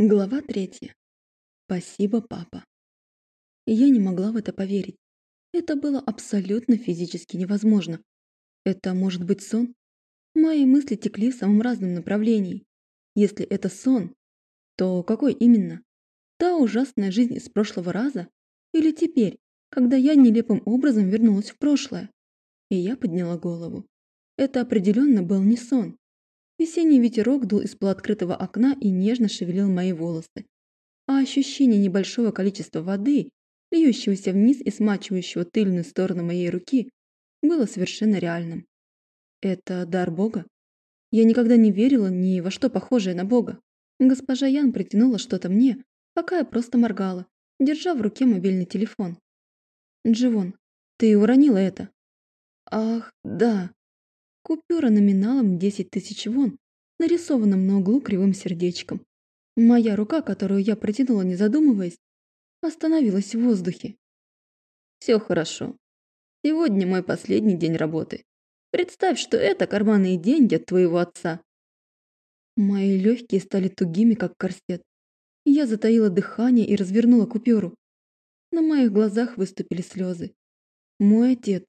Глава третья. Спасибо, папа. Я не могла в это поверить. Это было абсолютно физически невозможно. Это может быть сон? Мои мысли текли в самом разном направлении. Если это сон, то какой именно? Та ужасная жизнь из прошлого раза? Или теперь, когда я нелепым образом вернулась в прошлое? И я подняла голову. Это определенно был не сон. Весенний ветерок дул из полуоткрытого окна и нежно шевелил мои волосы. А ощущение небольшого количества воды, льющегося вниз и смачивающего тыльную сторону моей руки, было совершенно реальным. Это дар Бога? Я никогда не верила ни во что похожее на Бога. Госпожа Ян протянула что-то мне, пока я просто моргала, держа в руке мобильный телефон. «Дживон, ты уронила это?» «Ах, да», Купюра номиналом 10 тысяч вон, нарисованным на углу кривым сердечком. Моя рука, которую я протянула, не задумываясь, остановилась в воздухе. «Все хорошо. Сегодня мой последний день работы. Представь, что это карманные деньги от твоего отца». Мои легкие стали тугими, как корсет. Я затаила дыхание и развернула купюру. На моих глазах выступили слезы. Мой отец,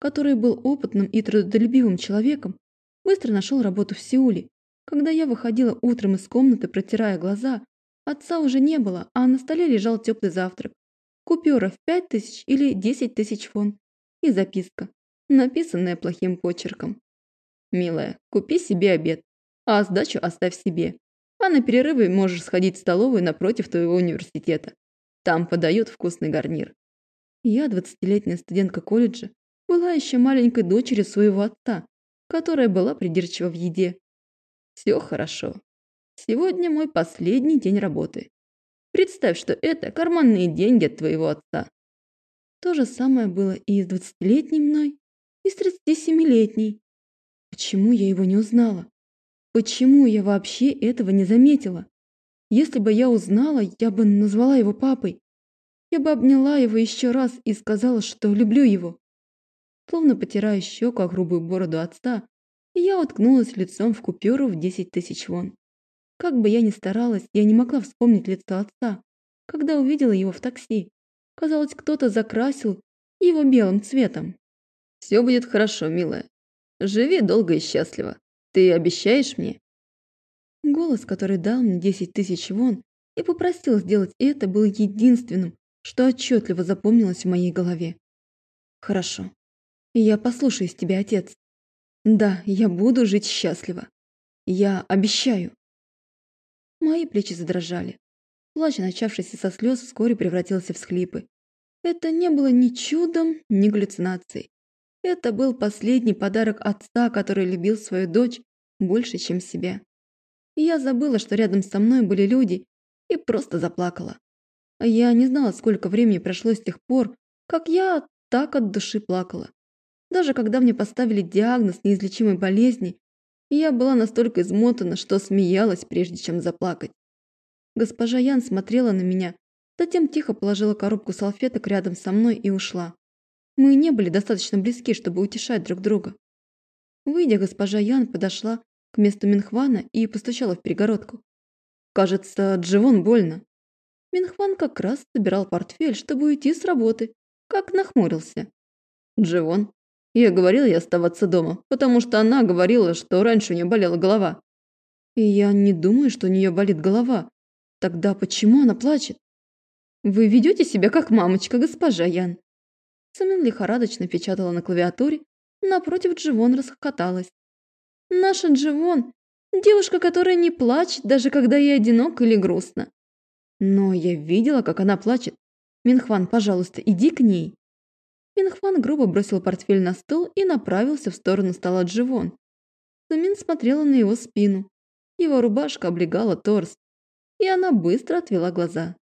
который был опытным и трудолюбивым человеком, быстро нашел работу в Сеуле. Когда я выходила утром из комнаты, протирая глаза, отца уже не было, а на столе лежал теплый завтрак. Купюра в пять тысяч или десять тысяч фон. И записка, написанная плохим почерком. «Милая, купи себе обед, а сдачу оставь себе. А на перерывы можешь сходить в столовую напротив твоего университета. Там подают вкусный гарнир». Я, двадцатилетняя студентка колледжа, была еще маленькой дочерью своего отца, которая была придирчива в еде. Все хорошо. Сегодня мой последний день работы. Представь, что это карманные деньги от твоего отца. То же самое было и с двадцатилетней мной, и с тридцати семилетней. Почему я его не узнала? Почему я вообще этого не заметила? Если бы я узнала, я бы назвала его папой. Я бы обняла его еще раз и сказала, что люблю его словно потирая щеку о грубую бороду отца, и я уткнулась лицом в купюру в 10 тысяч вон. Как бы я ни старалась, я не могла вспомнить лицо отца, когда увидела его в такси. Казалось, кто-то закрасил его белым цветом. «Все будет хорошо, милая. Живи долго и счастливо. Ты обещаешь мне?» Голос, который дал мне 10 тысяч вон и попросил сделать это, был единственным, что отчетливо запомнилось в моей голове. «Хорошо», я послушаюсь тебя, отец. Да, я буду жить счастливо. Я обещаю. Мои плечи задрожали. Плач, начавшийся со слез, вскоре превратился в схлипы. Это не было ни чудом, ни галлюцинацией. Это был последний подарок отца, который любил свою дочь больше, чем себя. Я забыла, что рядом со мной были люди, и просто заплакала. Я не знала, сколько времени прошло с тех пор, как я так от души плакала. Даже когда мне поставили диагноз неизлечимой болезни, я была настолько измотана, что смеялась, прежде чем заплакать. Госпожа Ян смотрела на меня, затем тихо положила коробку салфеток рядом со мной и ушла. Мы не были достаточно близки, чтобы утешать друг друга. Выйдя, госпожа Ян подошла к месту Минхвана и постучала в перегородку. «Кажется, Дживон больно». Минхван как раз собирал портфель, чтобы уйти с работы, как нахмурился. «Дживон, я говорил ей оставаться дома, потому что она говорила, что раньше у нее болела голова. И я не думаю, что у нее болит голова. Тогда почему она плачет? Вы ведете себя как мамочка, госпожа Ян. Самин лихорадочно печатала на клавиатуре, напротив Дживон расхохоталась. Наша Дживон – девушка, которая не плачет, даже когда ей одиноко или грустно. Но я видела, как она плачет. Минхван, пожалуйста, иди к ней. Минхван грубо бросил портфель на стол и направился в сторону стола Дживон. Сумин смотрела на его спину. Его рубашка облегала торс, и она быстро отвела глаза.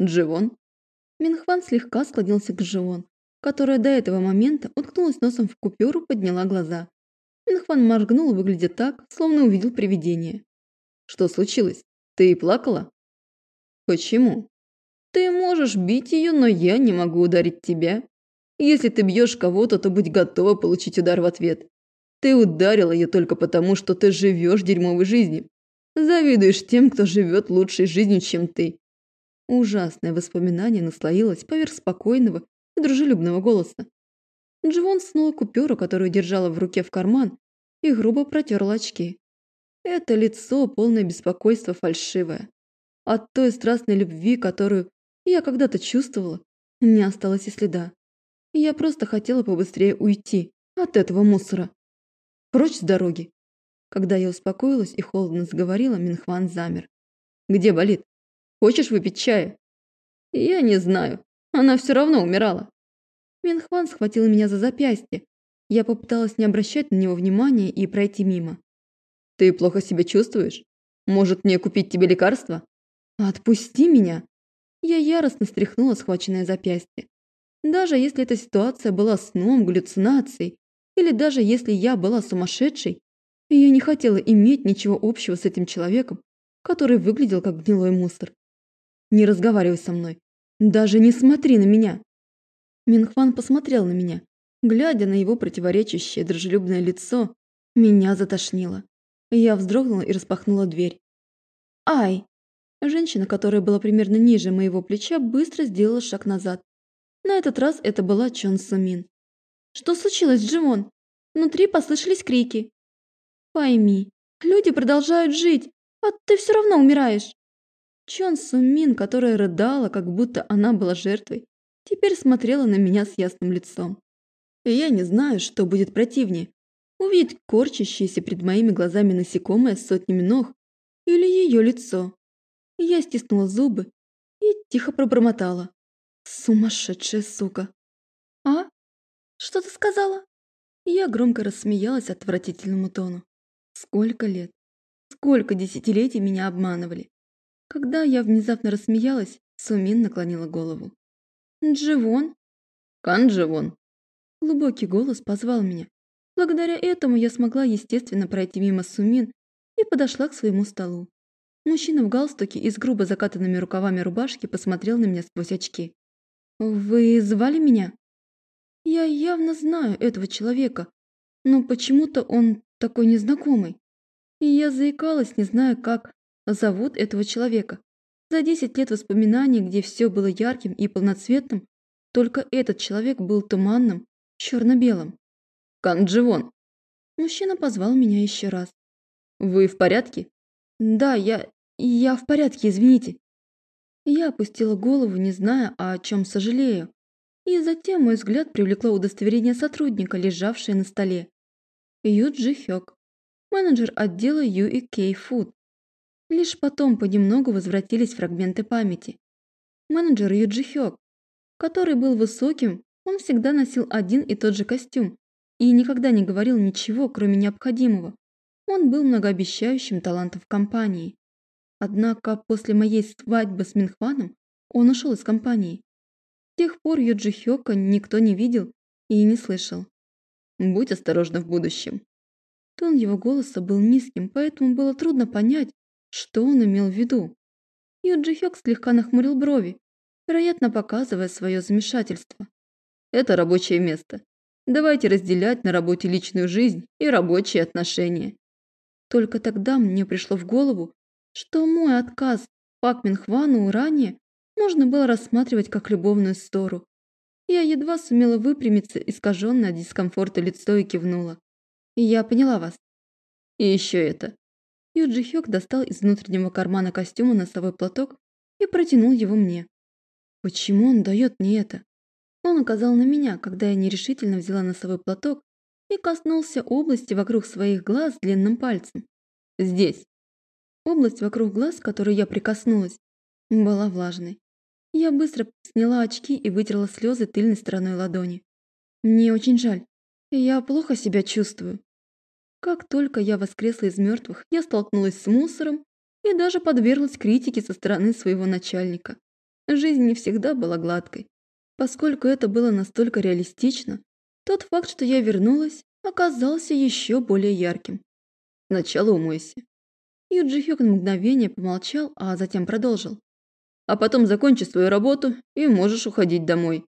«Дживон?» Минхван слегка склонился к Дживон, которая до этого момента уткнулась носом в купюру, подняла глаза. Минхван моргнул, выглядя так, словно увидел привидение. «Что случилось? Ты плакала?» «Почему?» «Ты можешь бить ее, но я не могу ударить тебя. Если ты бьешь кого-то, то будь готова получить удар в ответ. Ты ударил ее только потому, что ты живешь дерьмовой жизнью. Завидуешь тем, кто живет лучшей жизнью, чем ты. Ужасное воспоминание наслоилось поверх спокойного и дружелюбного голоса. Дживон снула купюру, которую держала в руке в карман, и грубо протерла очки. Это лицо, полное беспокойства, фальшивое. От той страстной любви, которую я когда-то чувствовала, не осталось и следа. Я просто хотела побыстрее уйти от этого мусора. Прочь с дороги. Когда я успокоилась и холодно заговорила, Минхван замер. «Где болит? Хочешь выпить чая?» «Я не знаю. Она все равно умирала». Минхван схватил меня за запястье. Я попыталась не обращать на него внимания и пройти мимо. «Ты плохо себя чувствуешь? Может, мне купить тебе лекарство?» «Отпусти меня!» Я яростно стряхнула схваченное запястье. Даже если эта ситуация была сном, галлюцинацией, или даже если я была сумасшедшей, я не хотела иметь ничего общего с этим человеком, который выглядел как гнилой мусор. Не разговаривай со мной. Даже не смотри на меня. Минхван посмотрел на меня. Глядя на его противоречащее дружелюбное лицо, меня затошнило. Я вздрогнула и распахнула дверь. «Ай!» Женщина, которая была примерно ниже моего плеча, быстро сделала шаг назад. На этот раз это была Чон Сумин. «Что случилось, Джимон?» Внутри послышались крики. «Пойми, люди продолжают жить, а ты все равно умираешь!» Чон Сумин, которая рыдала, как будто она была жертвой, теперь смотрела на меня с ясным лицом. И я не знаю, что будет противнее. Увидеть корчащееся перед моими глазами насекомое с сотнями ног или ее лицо. Я стиснула зубы и тихо пробормотала. Сумасшедшая сука. А? Что ты сказала? Я громко рассмеялась отвратительному тону. Сколько лет, сколько десятилетий меня обманывали. Когда я внезапно рассмеялась, Сумин наклонила голову. «Дживон?» «Кан Дживон?» Глубокий голос позвал меня. Благодаря этому я смогла естественно пройти мимо Сумин и подошла к своему столу. Мужчина в галстуке и с грубо закатанными рукавами рубашки посмотрел на меня сквозь очки. «Вы звали меня?» «Я явно знаю этого человека, но почему-то он такой незнакомый. И я заикалась, не зная, как зовут этого человека. За 10 лет воспоминаний, где все было ярким и полноцветным, только этот человек был туманным, черно-белым. «Кандживон!» Мужчина позвал меня еще раз. «Вы в порядке?» «Да, я... я в порядке, извините». Я опустила голову, не зная, о чем сожалею. И затем мой взгляд привлекло удостоверение сотрудника, лежавшее на столе. Юджи Хёк, менеджер отдела U&K Food. Лишь потом понемногу возвратились фрагменты памяти. Менеджер Юджи Хёк, который был высоким, он всегда носил один и тот же костюм и никогда не говорил ничего, кроме необходимого. Он был многообещающим талантом в компании. Однако после моей свадьбы с Минхваном он ушел из компании. С тех пор Юджи Хёка никто не видел и не слышал. «Будь осторожна в будущем». Тон его голоса был низким, поэтому было трудно понять, что он имел в виду? Юджи Хёк слегка нахмурил брови, вероятно, показывая свое замешательство. Это рабочее место. Давайте разделять на работе личную жизнь и рабочие отношения. Только тогда мне пришло в голову, что мой отказ Пак Минхвану ранее можно было рассматривать как любовную ссору. Я едва сумела выпрямиться, искаженное от дискомфорта лицо и кивнула. я поняла вас. И еще это. Юджи Хёк достал из внутреннего кармана костюма носовой платок и протянул его мне. Почему он дает мне это? Он указал на меня, когда я нерешительно взяла носовой платок и коснулся области вокруг своих глаз длинным пальцем. Здесь. Область вокруг глаз, к которой я прикоснулась, была влажной. Я быстро сняла очки и вытерла слезы тыльной стороной ладони. Мне очень жаль. Я плохо себя чувствую. Как только я воскресла из мертвых, я столкнулась с мусором и даже подверглась критике со стороны своего начальника. Жизнь не всегда была гладкой. Поскольку это было настолько реалистично, тот факт, что я вернулась, оказался еще более ярким. Сначала умойся. Юджи на мгновение помолчал, а затем продолжил. А потом закончи свою работу и можешь уходить домой.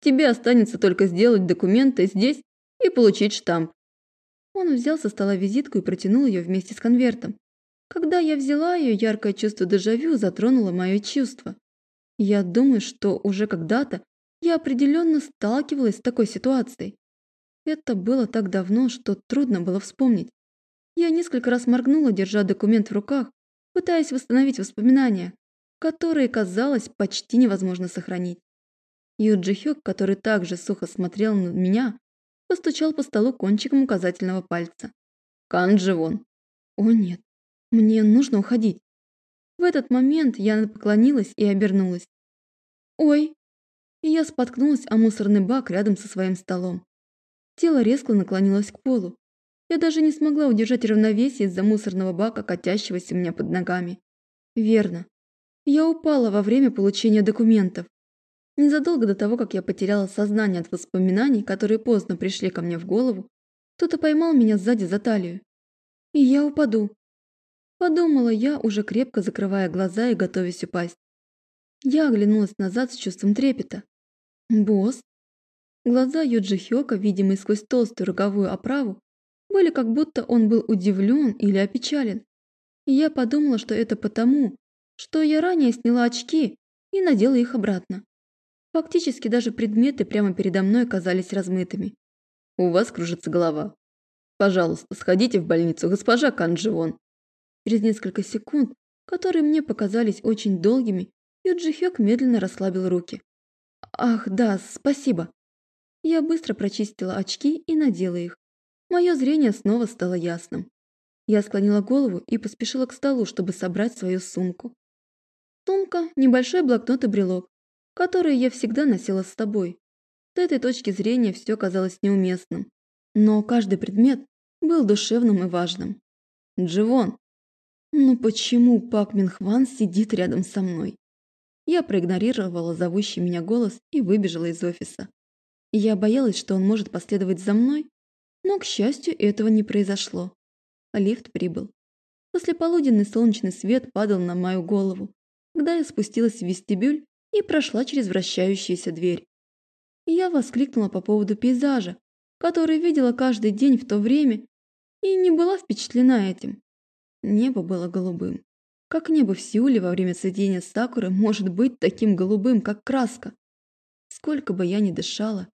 Тебе останется только сделать документы здесь и получить штамп. Он взял со стола визитку и протянул ее вместе с конвертом. Когда я взяла ее, яркое чувство дежавю затронуло мое чувство. Я думаю, что уже когда-то я определенно сталкивалась с такой ситуацией. Это было так давно, что трудно было вспомнить. Я несколько раз моргнула, держа документ в руках, пытаясь восстановить воспоминания, которые, казалось, почти невозможно сохранить. Юджи Хёк, который также сухо смотрел на меня, постучал по столу кончиком указательного пальца. «Кан Дживон!» «О нет, мне нужно уходить!» В этот момент я поклонилась и обернулась. «Ой!» И я споткнулась о мусорный бак рядом со своим столом. Тело резко наклонилось к полу. Я даже не смогла удержать равновесие из-за мусорного бака, катящегося у меня под ногами. Верно. Я упала во время получения документов. Незадолго до того, как я потеряла сознание от воспоминаний, которые поздно пришли ко мне в голову, кто-то поймал меня сзади за талию. И я упаду. Подумала я, уже крепко закрывая глаза и готовясь упасть. Я оглянулась назад с чувством трепета. «Босс?» Глаза Юджи Хёка, видимые сквозь толстую роговую оправу, были как будто он был удивлен или опечален. И я подумала, что это потому, что я ранее сняла очки и надела их обратно. Фактически даже предметы прямо передо мной казались размытыми. «У вас кружится голова. Пожалуйста, сходите в больницу, госпожа Канджион». Через несколько секунд, которые мне показались очень долгими, Юджи Хёк медленно расслабил руки. «Ах, да, спасибо». Я быстро прочистила очки и надела их. Мое зрение снова стало ясным. Я склонила голову и поспешила к столу, чтобы собрать свою сумку. Сумка – небольшой блокнот и брелок, которые я всегда носила с собой. С этой точки зрения все казалось неуместным. Но каждый предмет был душевным и важным. Дживон. Ну почему Пак Минхван сидит рядом со мной? Я проигнорировала зовущий меня голос и выбежала из офиса. Я боялась, что он может последовать за мной, но, к счастью, этого не произошло. Лифт прибыл. Послеполуденный солнечный свет падал на мою голову, когда я спустилась в вестибюль и прошла через вращающуюся дверь. Я воскликнула по поводу пейзажа, который видела каждый день в то время, и не была впечатлена этим. Небо было голубым. Как небо в Сеуле во время цветения сакуры может быть таким голубым, как краска? Сколько бы я ни дышала,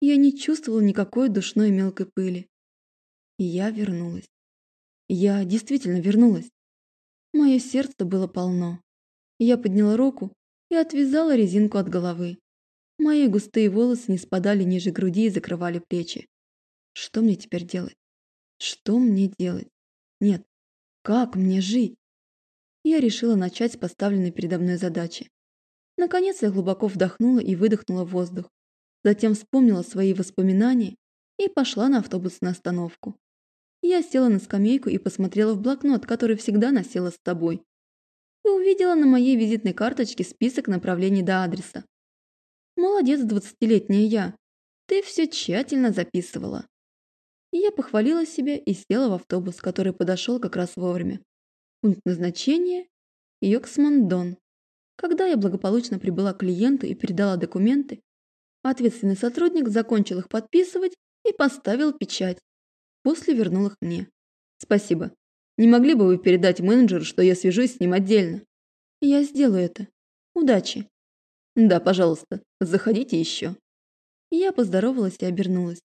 я не чувствовала никакой душной мелкой пыли. И я вернулась. Я действительно вернулась. Мое сердце было полно. Я подняла руку и отвязала резинку от головы. Мои густые волосы не спадали ниже груди и закрывали плечи. Что мне теперь делать? Что мне делать? Нет, как мне жить? Я решила начать с поставленной передо мной задачи. Наконец я глубоко вдохнула и выдохнула воздух. Затем вспомнила свои воспоминания и пошла на автобусную остановку. Я села на скамейку и посмотрела в блокнот, который всегда носила с собой и увидела на моей визитной карточке список направлений до адреса. «Молодец, двадцатилетняя я. Ты все тщательно записывала». Я похвалила себя и села в автобус, который подошел как раз вовремя. Пункт назначения – Йоксмандон. Когда я благополучно прибыла к клиенту и передала документы, ответственный сотрудник закончил их подписывать и поставил печать. После вернул их мне. «Спасибо. Не могли бы вы передать менеджеру, что я свяжусь с ним отдельно? Я сделаю это. Удачи. Да, пожалуйста, заходите еще. Я поздоровалась и обернулась.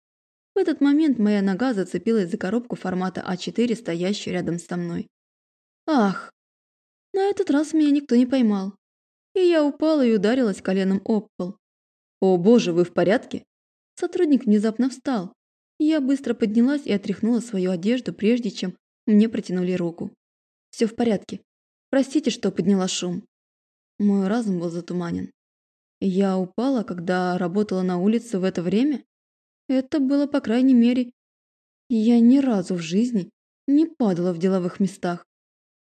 В этот момент моя нога зацепилась за коробку формата А4, стоящую рядом со мной. Ах! На этот раз меня никто не поймал. И я упала и ударилась коленом об пол. «О боже, вы в порядке?» Сотрудник внезапно встал. Я быстро поднялась и отряхнула свою одежду, прежде чем мне протянули руку. «Все в порядке. Простите, что подняла шум». Мой разум был затуманен. Я упала, когда работала на улице в это время? Это было, по крайней мере, я ни разу в жизни не падала в деловых местах.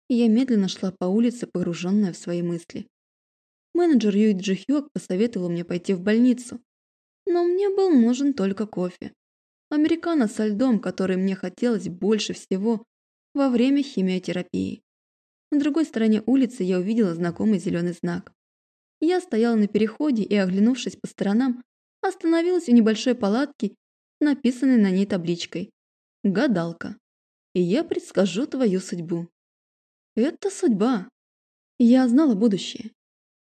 Я медленно шла по улице, погруженная в свои мысли. Менеджер Юй Джи посоветовал мне пойти в больницу. Но мне был нужен только кофе. Американо со льдом, который мне хотелось больше всего во время химиотерапии. На другой стороне улицы я увидела знакомый зеленый знак. Я стояла на переходе и, оглянувшись по сторонам, остановилась у небольшой палатки, написанной на ней табличкой «Гадалка». И я предскажу твою судьбу. Это судьба. Я знала будущее.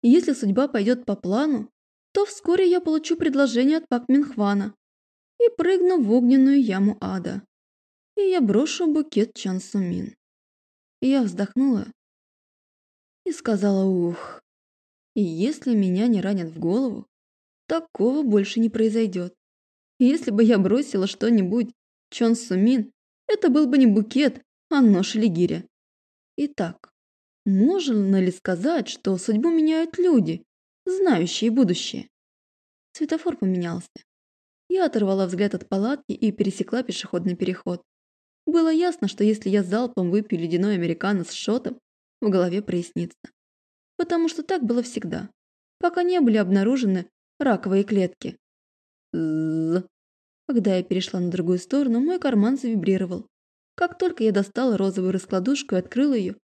Если судьба пойдет по плану, то вскоре я получу предложение от Пак Минхвана и прыгну в огненную яму ада. И я брошу букет Чан Сумин. Я вздохнула и сказала «Ух». И если меня не ранят в голову, такого больше не произойдет. Если бы я бросила что-нибудь Чон Сумин, это был бы не букет, а нож или гиря. Итак, можно ли сказать, что судьбу меняют люди, знающие будущее? Светофор поменялся. Я оторвала взгляд от палатки и пересекла пешеходный переход. Было ясно, что если я залпом выпью ледяной американо с шотом, в голове прояснится. Потому что так было всегда, пока не были обнаружены раковые клетки. З. Когда я перешла на другую сторону, мой карман завибрировал. Как только я достала розовую раскладушку и открыла ее,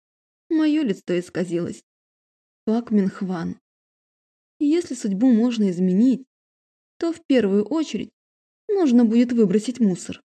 мое лицо исказилось. Пак Минхван. Если судьбу можно изменить, то в первую очередь нужно будет выбросить мусор.